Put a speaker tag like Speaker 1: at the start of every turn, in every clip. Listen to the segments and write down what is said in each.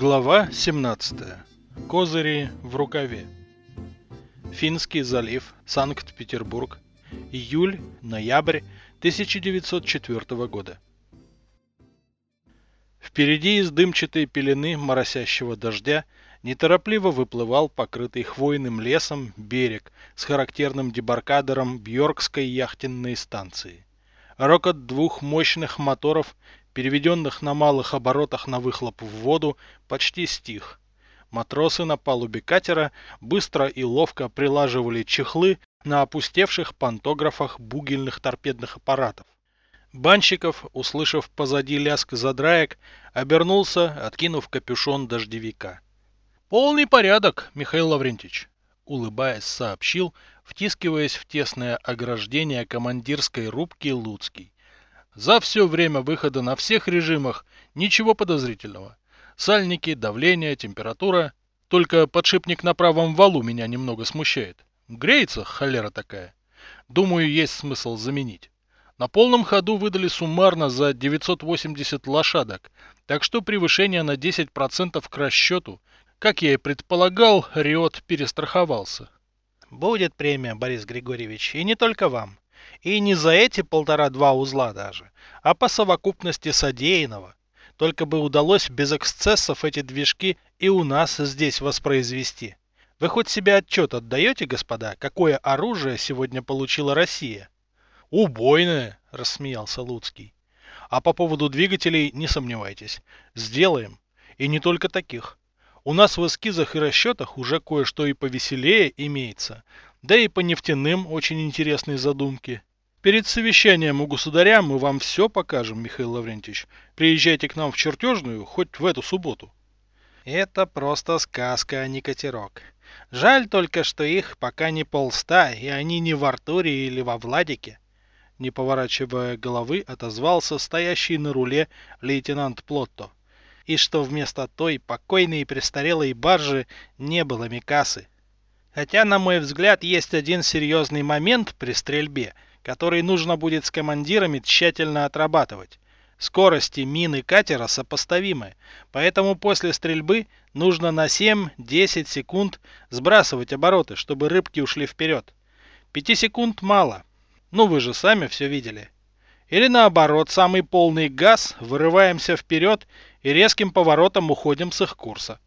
Speaker 1: Глава 17. Козыри в рукаве. Финский залив, Санкт-Петербург. Июль-ноябрь 1904 года. Впереди из дымчатой пелены моросящего дождя неторопливо выплывал покрытый хвойным лесом берег с характерным дебаркадером Бьоркской яхтенной станции. Рокот двух мощных моторов переведенных на малых оборотах на выхлоп в воду, почти стих. Матросы на палубе катера быстро и ловко прилаживали чехлы на опустевших пантографах бугельных торпедных аппаратов. Банщиков, услышав позади лязг задраек, обернулся, откинув капюшон дождевика. «Полный порядок, Михаил Лаврентьевич», — улыбаясь, сообщил, втискиваясь в тесное ограждение командирской рубки Луцкий. За все время выхода на всех режимах ничего подозрительного. Сальники, давление, температура. Только подшипник на правом валу меня немного смущает. Греется, холера такая. Думаю, есть смысл заменить. На полном ходу выдали суммарно за 980 лошадок, так что превышение на 10% к расчету. Как я и предполагал, Риот перестраховался.
Speaker 2: Будет премия, Борис Григорьевич, и не только вам. И не за эти полтора-два узла даже, а по совокупности содеянного. Только бы удалось без эксцессов эти движки и у нас здесь воспроизвести. Вы хоть себе отчет отдаете, господа, какое оружие сегодня получила Россия?
Speaker 1: Убойное, рассмеялся Луцкий. А по поводу двигателей не сомневайтесь. Сделаем. И не только таких. У нас в эскизах и расчетах уже кое-что и повеселее имеется. Да и по нефтяным очень интересные задумки. Перед совещанием у государя мы вам все покажем, Михаил Лаврентьевич. Приезжайте к нам в чертежную хоть в эту субботу.
Speaker 2: Это просто сказка, а не катерок. Жаль только, что их пока не полста, и они не в Артуре или во Владике.
Speaker 1: Не поворачивая головы, отозвался стоящий на руле лейтенант Плотто.
Speaker 2: И что вместо той покойной и престарелой баржи не было Микасы. Хотя, на мой взгляд, есть один серьезный момент при стрельбе, который нужно будет с командирами тщательно отрабатывать. Скорости мины катера сопоставимы, поэтому после стрельбы нужно на 7-10 секунд сбрасывать обороты, чтобы рыбки ушли вперед. 5 секунд мало. Ну вы же сами все видели. Или наоборот, самый полный газ, вырываемся вперед и резким поворотом уходим с их курса.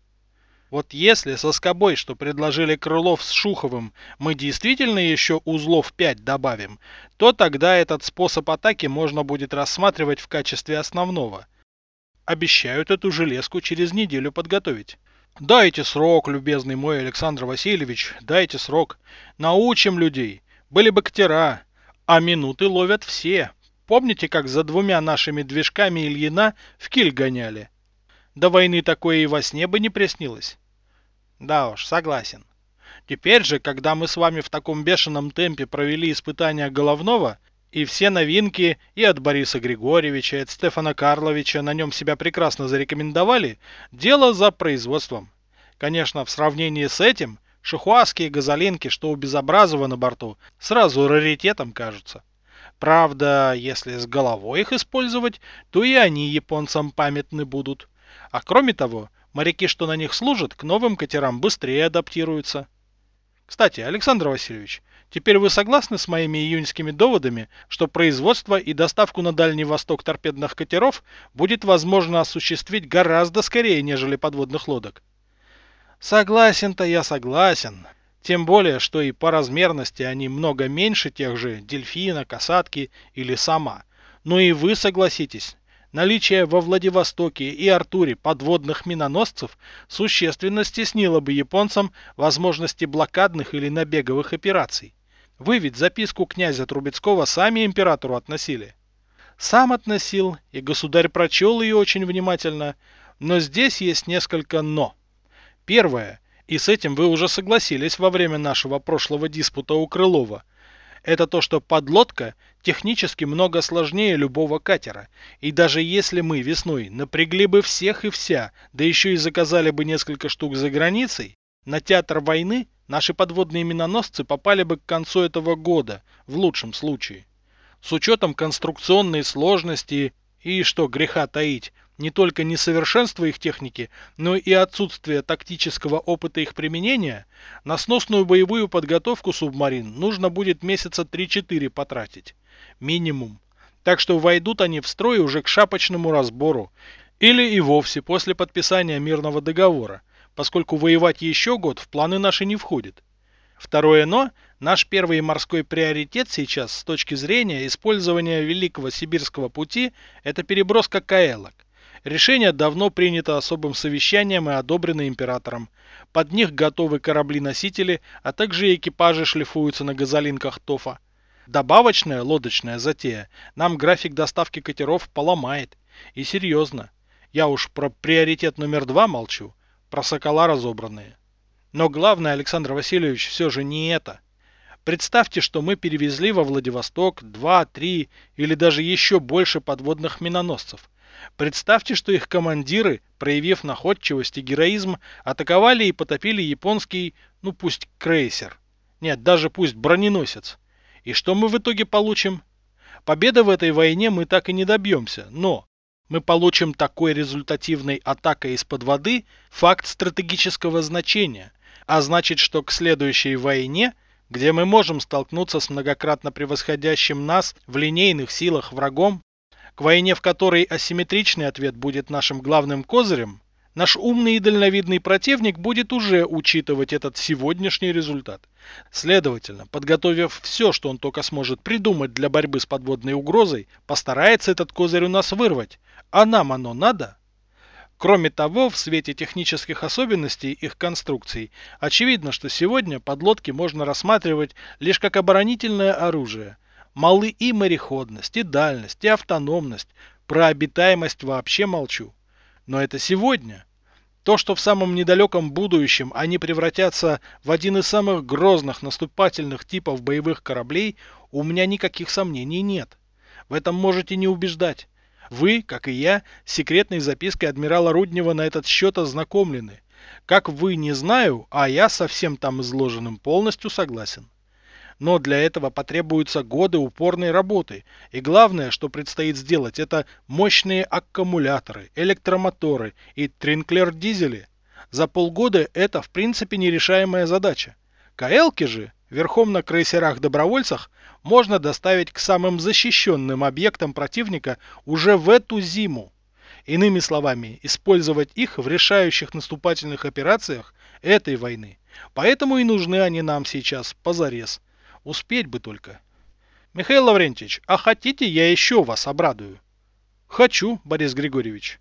Speaker 2: Вот если со скобой, что предложили Крылов с Шуховым, мы действительно еще узлов 5 добавим, то тогда этот способ атаки можно будет рассматривать в качестве основного. Обещают эту железку через неделю подготовить. Дайте срок, любезный мой Александр Васильевич, дайте срок. Научим людей. Были бы ктера, а минуты ловят все. Помните, как за двумя нашими движками Ильина в киль гоняли? До войны такое и во сне бы не приснилось. Да уж, согласен. Теперь же, когда мы с вами в таком бешеном темпе провели испытания головного, и все новинки и от Бориса Григорьевича, и от Стефана Карловича на нем себя прекрасно зарекомендовали, дело за производством. Конечно, в сравнении с этим, шихуасские газолинки, что у Безобразова на борту, сразу раритетом кажутся. Правда, если с головой их использовать, то и они японцам памятны будут. А кроме того, Моряки, что на них служат, к новым катерам быстрее адаптируются. Кстати, Александр Васильевич, теперь вы согласны с моими июньскими доводами, что производство и доставку на Дальний Восток торпедных катеров будет возможно осуществить гораздо скорее, нежели подводных лодок? Согласен-то я согласен. Тем более, что и по размерности они много меньше тех же дельфина, касатки или сама. Но и вы согласитесь, Наличие во Владивостоке и Артуре подводных миноносцев существенно стеснило бы японцам возможности блокадных или набеговых операций. Вы ведь записку князя Трубецкого сами императору относили. Сам относил, и государь прочел ее очень внимательно, но здесь есть несколько «но». Первое, и с этим вы уже согласились во время нашего прошлого диспута у Крылова, это то, что подлодка технически много сложнее любого катера. И даже если мы весной напрягли бы всех и вся, да еще и заказали бы несколько штук за границей, на театр войны наши подводные миноносцы попали бы к концу этого года, в лучшем случае. С учетом конструкционной сложности и, что греха таить,
Speaker 1: не только несовершенство их техники, но и отсутствие тактического опыта их применения, на сносную боевую подготовку субмарин нужно будет месяца 3-4 потратить. Минимум. Так что войдут они в строй уже к шапочному разбору, или и вовсе после подписания мирного договора, поскольку воевать еще год в планы наши не входит. Второе «но» – наш первый морской приоритет сейчас с точки зрения использования Великого Сибирского пути – это переброска каэлок. Решение давно принято особым совещанием и одобрено императором. Под них готовы корабли-носители, а также экипажи шлифуются на газолинках ТОФа. Добавочная лодочная затея нам график доставки катеров поломает. И серьезно. Я уж про приоритет номер два молчу, про сокола разобранные. Но главное, Александр Васильевич, все же не это. Представьте, что мы перевезли во Владивосток 2, 3 или даже еще больше подводных миноносцев. Представьте, что их командиры, проявив находчивость и героизм, атаковали и потопили японский, ну пусть крейсер. Нет, даже пусть броненосец. И что мы в итоге получим? Победы в этой войне мы так и не добьемся, но мы получим такой результативной атакой из-под воды факт стратегического значения, а значит, что к следующей войне, где мы можем столкнуться с многократно превосходящим нас в линейных силах врагом, к войне, в которой асимметричный ответ будет нашим главным козырем, наш умный и дальновидный противник будет уже учитывать этот сегодняшний результат. Следовательно, подготовив все, что он только сможет придумать для борьбы с подводной угрозой, постарается этот козырь у нас вырвать, а нам оно надо? Кроме того, в свете технических особенностей их конструкций, очевидно, что сегодня подлодки можно рассматривать лишь как оборонительное оружие. Малы и мореходность, и дальность, и автономность, про обитаемость вообще молчу. Но это сегодня. То, что в самом недалеком будущем они превратятся в один из самых грозных наступательных типов боевых кораблей, у меня никаких сомнений нет. В этом можете не убеждать. Вы, как и я, секретной запиской адмирала Руднева на этот счет ознакомлены. Как вы, не знаю, а я со всем там изложенным полностью согласен. Но для этого потребуются годы упорной работы. И главное, что предстоит сделать, это мощные аккумуляторы, электромоторы и тринклер-дизели. За полгода это в принципе нерешаемая задача. КЛки же, верхом на крейсерах-добровольцах, можно доставить к самым защищенным объектам противника уже в эту зиму. Иными словами, использовать их в решающих наступательных операциях этой войны. Поэтому и нужны они нам сейчас позарез. Успеть бы только. Михаил Лаврентьевич, а хотите, я еще вас обрадую? Хочу, Борис Григорьевич.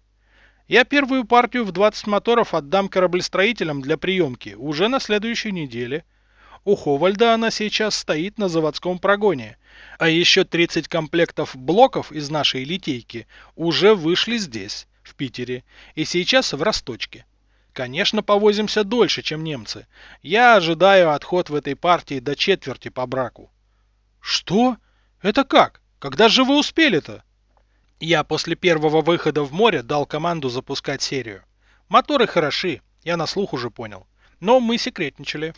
Speaker 1: Я первую партию в 20 моторов отдам кораблестроителям для приемки уже на следующей неделе. У Ховальда она сейчас стоит на заводском прогоне. А еще 30 комплектов блоков из нашей литейки уже вышли здесь, в Питере, и сейчас в Росточке. Конечно, повозимся дольше, чем немцы. Я ожидаю отход в этой партии до четверти по браку. Что? Это как? Когда же вы успели-то? Я после первого выхода в море дал команду запускать серию. Моторы хороши, я на слух уже понял. Но мы секретничали.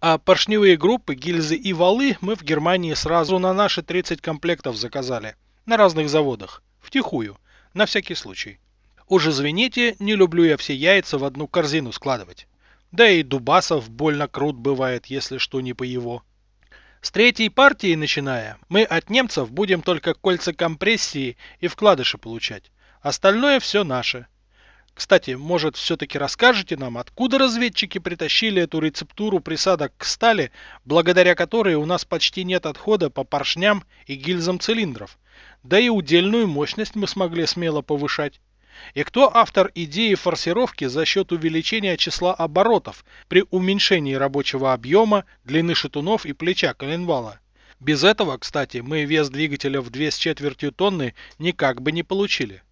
Speaker 1: А поршневые группы, гильзы и валы мы в Германии сразу на наши 30 комплектов заказали. На разных заводах. Втихую. На всякий случай. Уж извините, не люблю я все яйца в одну корзину складывать. Да и Дубасов больно крут бывает, если что не по его. С третьей партии начиная, мы от немцев будем только кольца компрессии и вкладыши получать. Остальное все наше. Кстати, может, все-таки расскажете нам, откуда разведчики притащили эту рецептуру присадок к стали, благодаря которой у нас почти нет отхода по поршням и гильзам цилиндров? Да и удельную мощность мы смогли смело повышать. И кто автор идеи форсировки за счет увеличения числа оборотов при уменьшении рабочего объема, длины шатунов и плеча коленвала? Без этого, кстати, мы вес двигателя в 2 с четвертью тонны никак бы не получили.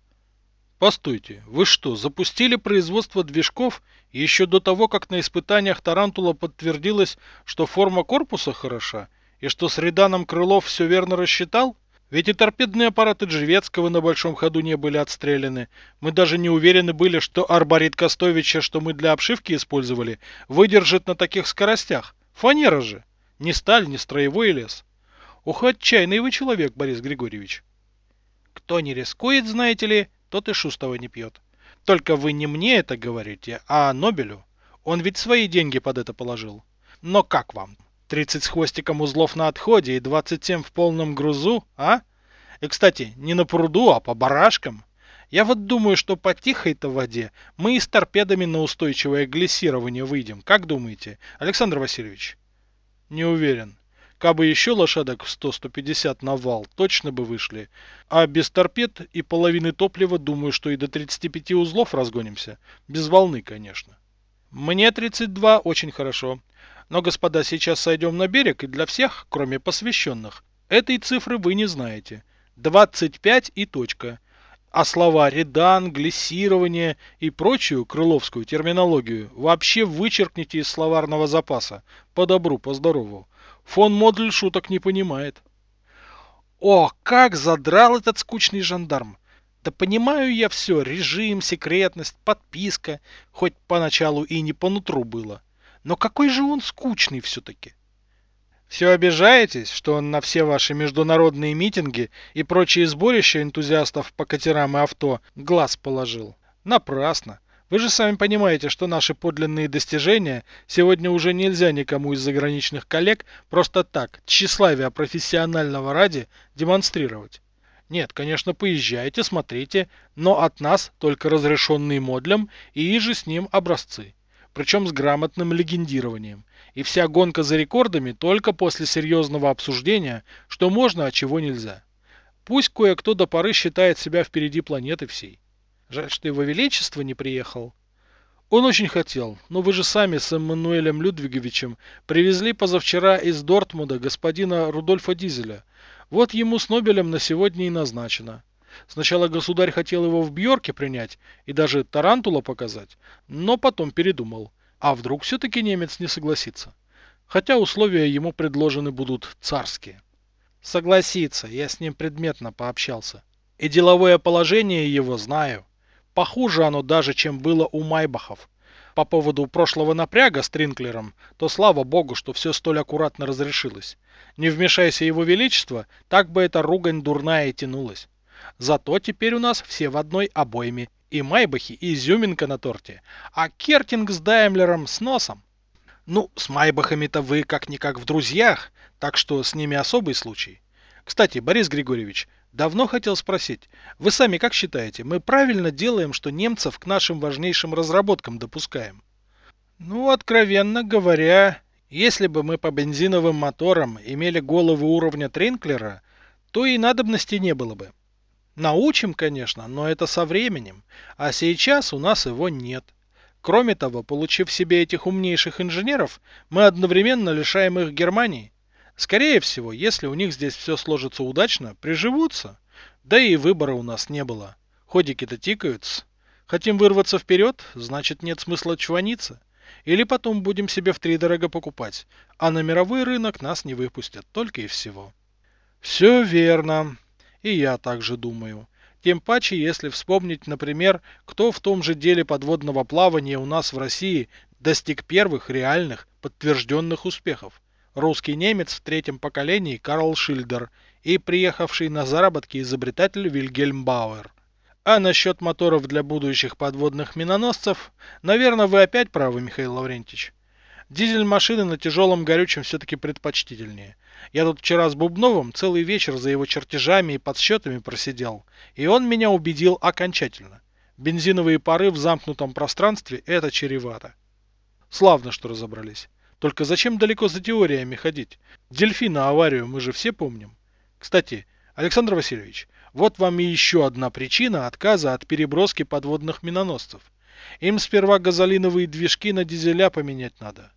Speaker 1: Постойте, вы что, запустили производство движков еще до того, как на испытаниях Тарантула подтвердилось, что форма корпуса хороша, и что с реданом Крылов все верно рассчитал? Ведь и торпедные аппараты Джевецкого на большом ходу не были отстреляны. Мы даже не уверены были, что арборит Костовича, что мы для обшивки использовали, выдержит на таких скоростях. Фанера же. Не сталь, не строевой лес. Ух, отчаянный вы человек, Борис Григорьевич. Кто не рискует, знаете ли,
Speaker 2: тот и Шустова не пьет. Только вы не мне это говорите, а Нобелю. Он ведь свои деньги под это положил. Но как вам? 30 с хвостиком узлов на отходе и 27 в полном грузу, а? И, кстати, не на пруду, а по барашкам. Я вот думаю, что по тихой-то воде мы и с торпедами на устойчивое глиссирование выйдем. Как думаете, Александр Васильевич? Не уверен. Кабы еще лошадок в 100-150 на вал, точно бы вышли. А без торпед и половины топлива, думаю, что и до 35 узлов разгонимся. Без волны, конечно. Мне 32 очень хорошо. Но, господа, сейчас сойдем на берег, и для всех, кроме посвященных, этой цифры вы не знаете. 25 и точка. А слова редан, глиссирование и прочую крыловскую терминологию вообще вычеркните из словарного запаса. По добру, по здорову. Фон Модль шуток не понимает. О, как задрал этот скучный жандарм. Да понимаю я все, режим, секретность, подписка, хоть поначалу и не по нутру было. Но какой же он скучный все-таки. Все обижаетесь, что он на все ваши международные митинги и прочие сборища энтузиастов по катерам и авто глаз положил? Напрасно. Вы же сами понимаете, что наши подлинные достижения сегодня уже нельзя никому из заграничных коллег просто так, тщеславия профессионального ради, демонстрировать. Нет, конечно, поезжайте, смотрите, но от нас только разрешенные модлем и же с ним образцы. Причем с грамотным легендированием. И вся гонка за рекордами только после серьезного обсуждения, что можно, а чего нельзя. Пусть кое-кто до поры считает себя впереди планеты всей. Жаль, что его величество не приехал. Он очень хотел, но вы же сами с Эммануэлем Людвиговичем привезли позавчера из Дортмунда господина Рудольфа Дизеля. Вот ему с Нобелем на сегодня и назначено. Сначала государь хотел его в Бьорке принять и даже Тарантула показать, но потом передумал. А вдруг все-таки немец не согласится? Хотя условия ему предложены будут царские. Согласится, я с ним предметно пообщался. И деловое положение его знаю. Похуже оно даже, чем было у Майбахов. По поводу прошлого напряга с Тринклером, то слава богу, что все столь аккуратно разрешилось. Не вмешайся его величество, так бы эта ругань дурная и тянулась. Зато теперь у нас все в одной обойме. И Майбахи, и изюминка на торте. А Кертинг с Даймлером с носом. Ну, с Майбахами-то вы как-никак в друзьях, так что с ними особый случай. Кстати, Борис Григорьевич, Давно хотел спросить, вы сами как считаете, мы правильно делаем, что немцев к нашим важнейшим разработкам допускаем? Ну, откровенно говоря, если бы мы по бензиновым моторам имели головы уровня Тринклера, то и надобности не было бы. Научим, конечно, но это со временем, а сейчас у нас его нет. Кроме того, получив себе этих умнейших инженеров, мы одновременно лишаем их Германии. Скорее всего, если у них здесь все сложится удачно, приживутся. Да и выбора у нас не было. Ходики-то тикаются. Хотим вырваться вперед, значит нет смысла чваниться. Или потом будем себе в три дорого покупать, а на мировой рынок нас не выпустят, только и всего. Все верно. И я также думаю. Тем паче, если вспомнить, например, кто в том же деле подводного плавания у нас в России достиг первых реальных подтвержденных успехов русский немец в третьем поколении Карл Шильдер и приехавший на заработки изобретатель Вильгельм Бауэр. А насчет моторов для будущих подводных миноносцев, наверное, вы опять правы, Михаил Лаврентьевич. Дизель-машины на тяжелом горючем все-таки предпочтительнее. Я тут вчера с Бубновым целый вечер за его чертежами и подсчетами просидел, и он меня убедил окончательно. Бензиновые пары в замкнутом пространстве – это чревато. Славно, что разобрались. Только зачем далеко за теориями ходить? Дельфина аварию мы же все помним. Кстати, Александр Васильевич, вот вам и еще одна причина отказа от переброски подводных миноносцев. Им сперва газолиновые движки на дизеля поменять надо.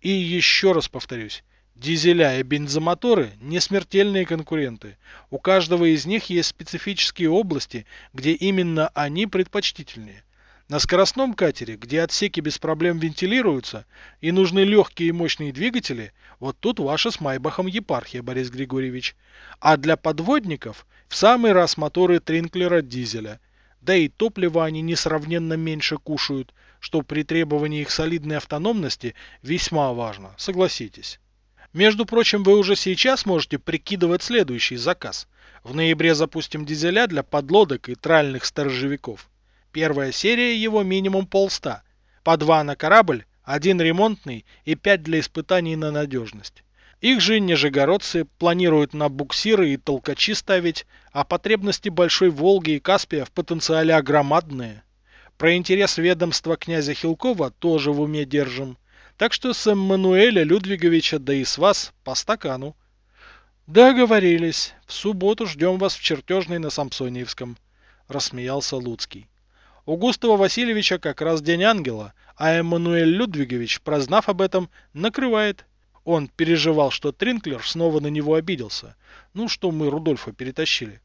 Speaker 2: И еще раз повторюсь, дизеля и бензомоторы не смертельные конкуренты. У каждого из них есть специфические области, где именно они предпочтительнее. На скоростном катере, где отсеки без проблем вентилируются и нужны легкие и мощные двигатели, вот тут ваша с Майбахом епархия, Борис Григорьевич. А для подводников в самый раз моторы Тринклера дизеля. Да и топливо они несравненно меньше кушают, что при требовании их солидной автономности весьма важно, согласитесь.
Speaker 1: Между прочим, вы уже сейчас можете прикидывать следующий заказ. В ноябре запустим дизеля для подлодок и тральных сторожевиков. Первая серия его минимум полста. По два на корабль, один ремонтный и пять для испытаний на надежность. Их же нижегородцы планируют на буксиры и толкачи ставить, а потребности Большой Волги и Каспия в потенциале огромадные. Про интерес ведомства князя Хилкова тоже в уме держим. Так что с Эммануэля Людвиговича, да и с вас, по стакану. Договорились. В субботу ждем вас в чертежной на Самсониевском. Рассмеялся Луцкий. У Густава Васильевича как раз день ангела, а Эммануэль Людвигович, прознав об этом, накрывает. Он переживал, что Тринклер снова на него обиделся. Ну, что мы Рудольфа перетащили.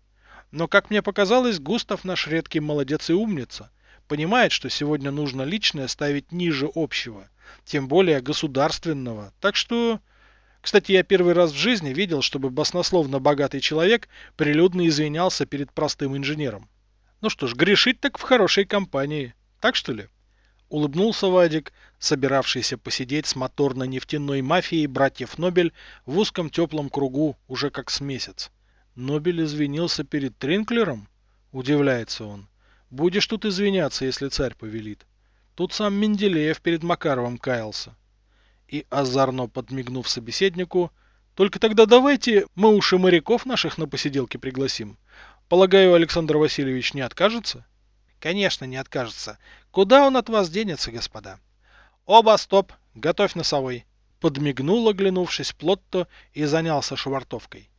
Speaker 1: Но, как мне показалось, Густав наш редкий молодец и умница. Понимает, что сегодня нужно личное ставить ниже общего тем более государственного. Так что... Кстати, я первый раз в жизни видел, чтобы баснословно богатый человек прилюдно извинялся перед простым инженером. Ну что ж, грешить так в хорошей компании. Так что ли? Улыбнулся Вадик, собиравшийся посидеть с моторно-нефтяной мафией братьев Нобель в узком теплом кругу уже как с месяц. Нобель извинился перед Тринклером? Удивляется он. Будешь тут извиняться, если царь повелит. Тут сам Менделеев перед Макаровым каялся. И озорно подмигнув собеседнику, только тогда давайте мы уж и моряков наших на посиделке пригласим. Полагаю, Александр Васильевич не откажется?
Speaker 2: Конечно, не откажется. Куда он от вас денется, господа? Оба, стоп, готовь носовой.
Speaker 1: Подмигнул, оглянувшись Плотто и занялся швартовкой.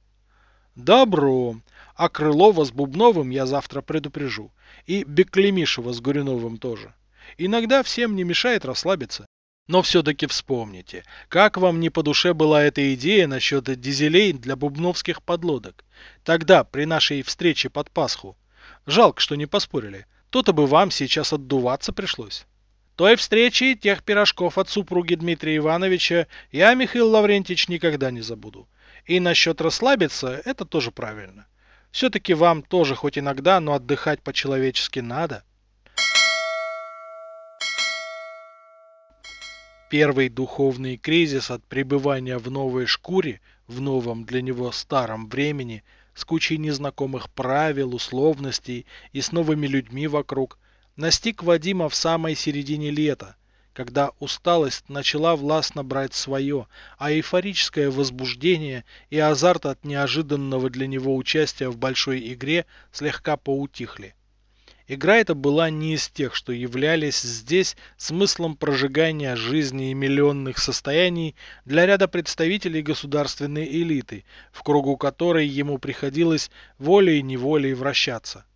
Speaker 1: Добро. А Крылова с Бубновым я завтра предупрежу. И Беклемишева с Горюновым тоже. Иногда всем не мешает расслабиться. Но все-таки вспомните, как вам не по душе была эта идея насчет дизелей для бубновских подлодок? Тогда, при нашей встрече под Пасху. Жалко, что не поспорили. То-то бы вам сейчас отдуваться пришлось. Той встречи тех пирожков от супруги Дмитрия Ивановича я, Михаил Лаврентьевич, никогда не забуду. И насчет расслабиться, это тоже правильно. Все-таки вам тоже хоть иногда, но отдыхать по-человечески надо. Первый духовный кризис от пребывания в новой шкуре, в новом для него старом времени, с кучей незнакомых правил, условностей и с новыми людьми вокруг, настиг Вадима в самой середине лета, когда усталость начала властно брать свое, а эйфорическое возбуждение и азарт от неожиданного для него участия в большой игре слегка поутихли. Игра эта была не из тех, что являлись здесь смыслом прожигания жизни и миллионных состояний для ряда представителей государственной элиты, в кругу которой ему приходилось волей-неволей вращаться.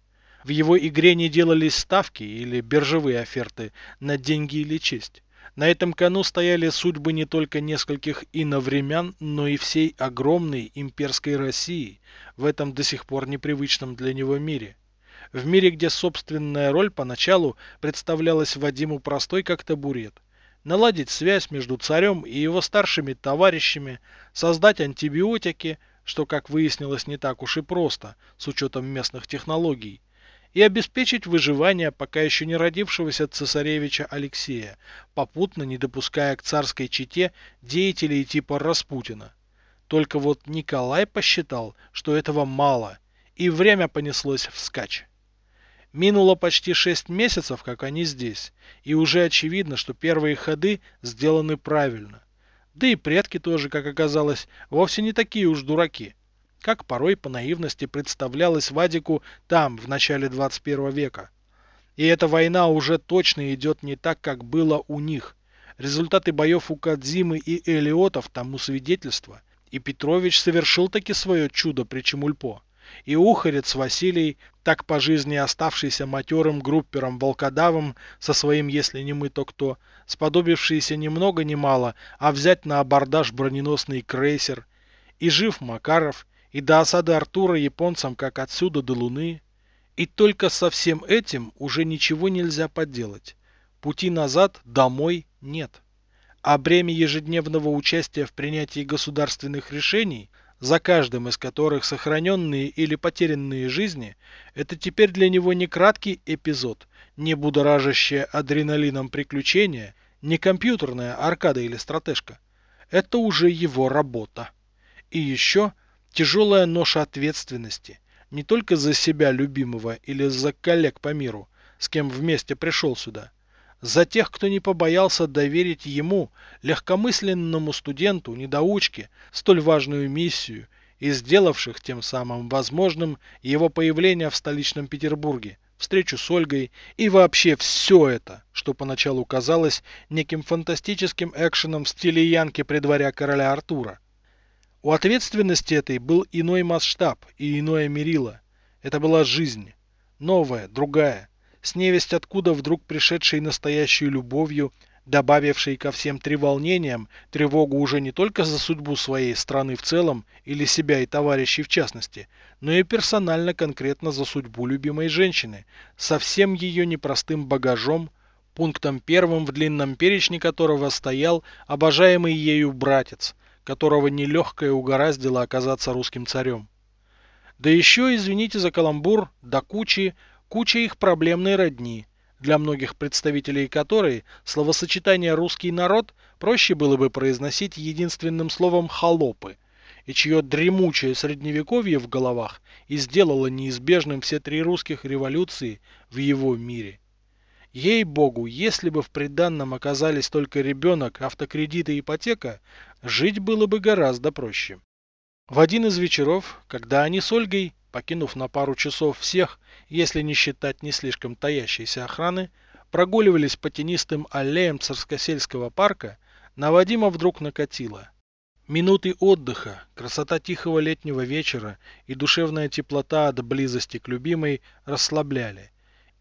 Speaker 1: В его игре не делались ставки или биржевые оферты на деньги или честь. На этом кону стояли судьбы не только нескольких иновремян, но и всей огромной имперской России в этом до сих пор непривычном для него мире в мире, где собственная роль поначалу представлялась Вадиму простой как табурет. Наладить связь между царем и его старшими товарищами, создать антибиотики, что, как выяснилось, не так уж и просто, с учетом местных технологий, и обеспечить выживание пока еще не родившегося цесаревича Алексея, попутно не допуская к царской чете деятелей типа Распутина. Только вот Николай посчитал, что этого мало, и время понеслось вскачь. Минуло почти 6 месяцев, как они здесь, и уже очевидно, что первые ходы сделаны правильно. Да и предки тоже, как оказалось, вовсе не такие уж дураки, как порой по наивности представлялось Вадику там, в начале 21 века. И эта война уже точно идет не так, как было у них. Результаты боев у Кадзимы и Элиотов тому свидетельство. И Петрович совершил таки свое чудо при Чемульпо и ухарец Василий, так по жизни оставшийся матерым группером волкодавом со своим «если не мы, то кто», сподобившийся ни много ни мало, а взять на абордаж броненосный крейсер, и жив Макаров, и до осады Артура японцам как отсюда до Луны. И только со всем этим уже ничего нельзя поделать. Пути назад, домой нет. А бремя ежедневного участия в принятии государственных решений за каждым из которых сохраненные или потерянные жизни, это теперь для него не краткий эпизод, не будоражащее адреналином приключение, не компьютерная аркада или стратежка. Это уже его работа. И еще тяжелая ноша ответственности. Не только за себя любимого или за коллег по миру, с кем вместе пришел сюда. За тех, кто не побоялся доверить ему, легкомысленному студенту, недоучке, столь важную миссию и сделавших тем самым возможным его появление в столичном Петербурге, встречу с Ольгой и вообще все это, что поначалу казалось неким фантастическим экшеном в стиле Янки при дворе короля Артура. У ответственности этой был иной масштаб и иное мерило. Это была жизнь. Новая, другая. С невесть откуда вдруг пришедшей настоящей любовью, добавившей ко всем треволнениям тревогу уже не только за судьбу своей страны в целом или себя и товарищей в частности, но и персонально конкретно за судьбу любимой женщины, со всем ее непростым багажом, пунктом первым в длинном перечне которого стоял обожаемый ею братец, которого нелегкое угораздило оказаться русским царем. Да еще, извините за каламбур, до кучи, куча их проблемной родни, для многих представителей которой словосочетание «русский народ» проще было бы произносить единственным словом «холопы», и чье дремучее средневековье в головах и сделало неизбежным все три русских революции в его мире. Ей-богу, если бы в приданном оказались только ребенок, автокредит и ипотека, жить было бы гораздо проще. В один из вечеров, когда они с Ольгой покинув на пару часов всех, если не считать не слишком таящейся охраны, прогуливались по тенистым аллеям Царскосельского парка, на Вадима вдруг накатило. Минуты отдыха, красота тихого летнего вечера и душевная теплота от близости к любимой расслабляли.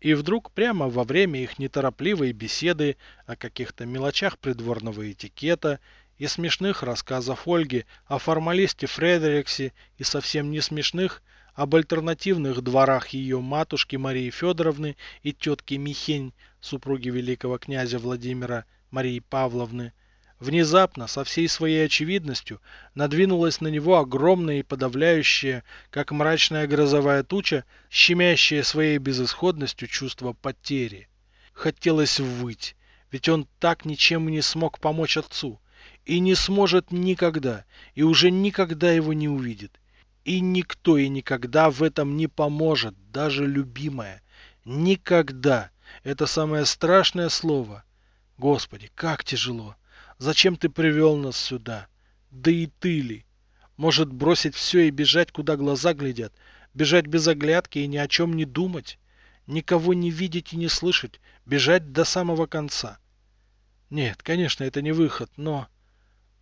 Speaker 1: И вдруг прямо во время их неторопливой беседы о каких-то мелочах придворного этикета и смешных рассказов Ольги о формалисте Фредериксе и совсем не смешных об альтернативных дворах ее матушки Марии Федоровны и тетки Михень, супруги великого князя Владимира Марии Павловны, внезапно, со всей своей очевидностью, надвинулась на него огромная и подавляющая, как мрачная грозовая туча, щемящая своей безысходностью чувство потери. Хотелось выть, ведь он так ничем не смог помочь отцу, и не сможет никогда, и уже никогда его не увидит. И никто и никогда в этом не поможет, даже любимая. Никогда. Это самое страшное слово. Господи, как тяжело. Зачем ты привел нас сюда? Да и ты ли? Может бросить все и бежать, куда глаза глядят? Бежать без оглядки и ни о чем не думать? Никого не видеть и не слышать? Бежать до самого конца? Нет, конечно, это не выход, но...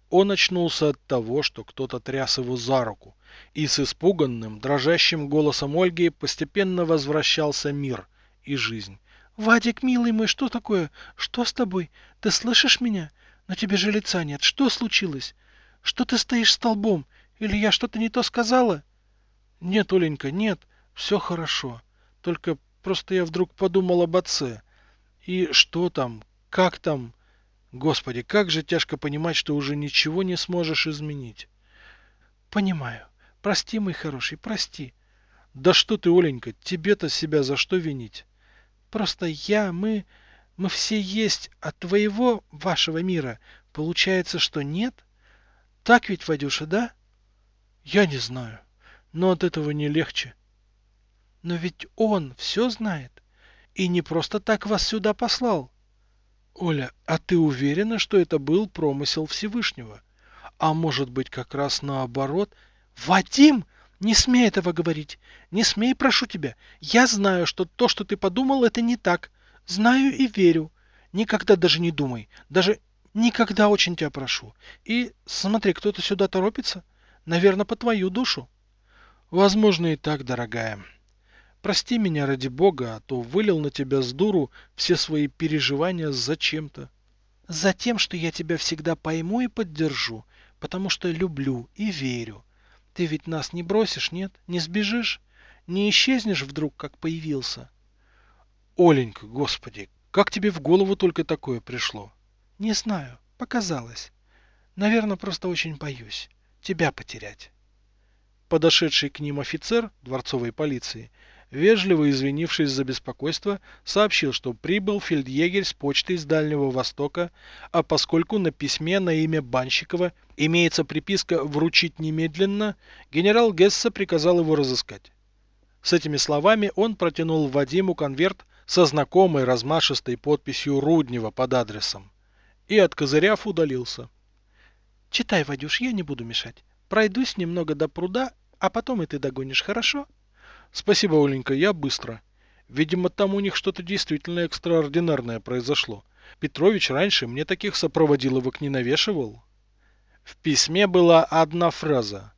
Speaker 1: Он очнулся от того, что кто-то тряс его за руку, и с испуганным, дрожащим голосом Ольги постепенно возвращался мир и жизнь. «Вадик, милый мой, что такое? Что с тобой? Ты слышишь меня? На тебе же лица нет. Что случилось? Что ты стоишь столбом? Или я что-то не то сказала?» «Нет, Оленька, нет. Все хорошо. Только просто я вдруг подумал об отце. И что там? Как там?» Господи, как же тяжко понимать, что уже ничего не сможешь изменить. Понимаю. Прости, мой хороший, прости. Да что ты, Оленька, тебе-то себя за что винить? Просто я, мы, мы все есть, а твоего, вашего мира, получается, что нет? Так ведь, Вадюша, да? Я не знаю, но от этого не легче. Но ведь он все знает и не просто так вас сюда послал. Оля, а ты уверена, что это был промысел Всевышнего? А может быть, как раз наоборот? Вадим, не смей этого говорить. Не смей, прошу тебя. Я знаю, что то, что ты подумал, это не так. Знаю и верю. Никогда даже не думай. Даже никогда очень тебя прошу. И смотри, кто-то сюда торопится. Наверное, по твою душу. Возможно и так, дорогая. Прости меня ради бога, а то вылил на тебя с дуру все свои переживания зачем-то. За тем, что я тебя всегда пойму и поддержу, потому что люблю и верю. Ты ведь нас не бросишь, нет? Не сбежишь? Не исчезнешь вдруг, как появился? Оленька, господи, как тебе в голову только такое пришло? Не знаю, показалось. Наверное, просто очень боюсь тебя потерять. Подошедший к ним офицер дворцовой полиции вежливо извинившись за беспокойство, сообщил, что прибыл фельдъегерь с почты из Дальнего Востока, а поскольку на письме на имя Банщикова имеется приписка «вручить немедленно», генерал Гесса приказал его разыскать. С этими словами он протянул Вадиму конверт со знакомой размашистой подписью Руднева под адресом и, откозыряв, удалился.
Speaker 2: «Читай, Вадюш, я не буду мешать. Пройдусь немного до пруда, а потом и ты догонишь, хорошо?»
Speaker 1: Спасибо, Оленька, я быстро. Видимо, там у них что-то действительно экстраординарное произошло. Петрович раньше мне таких сопроводиловок не навешивал. В письме была одна фраза.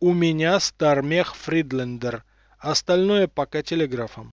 Speaker 1: «У меня Стармех Фридлендер, остальное пока телеграфом».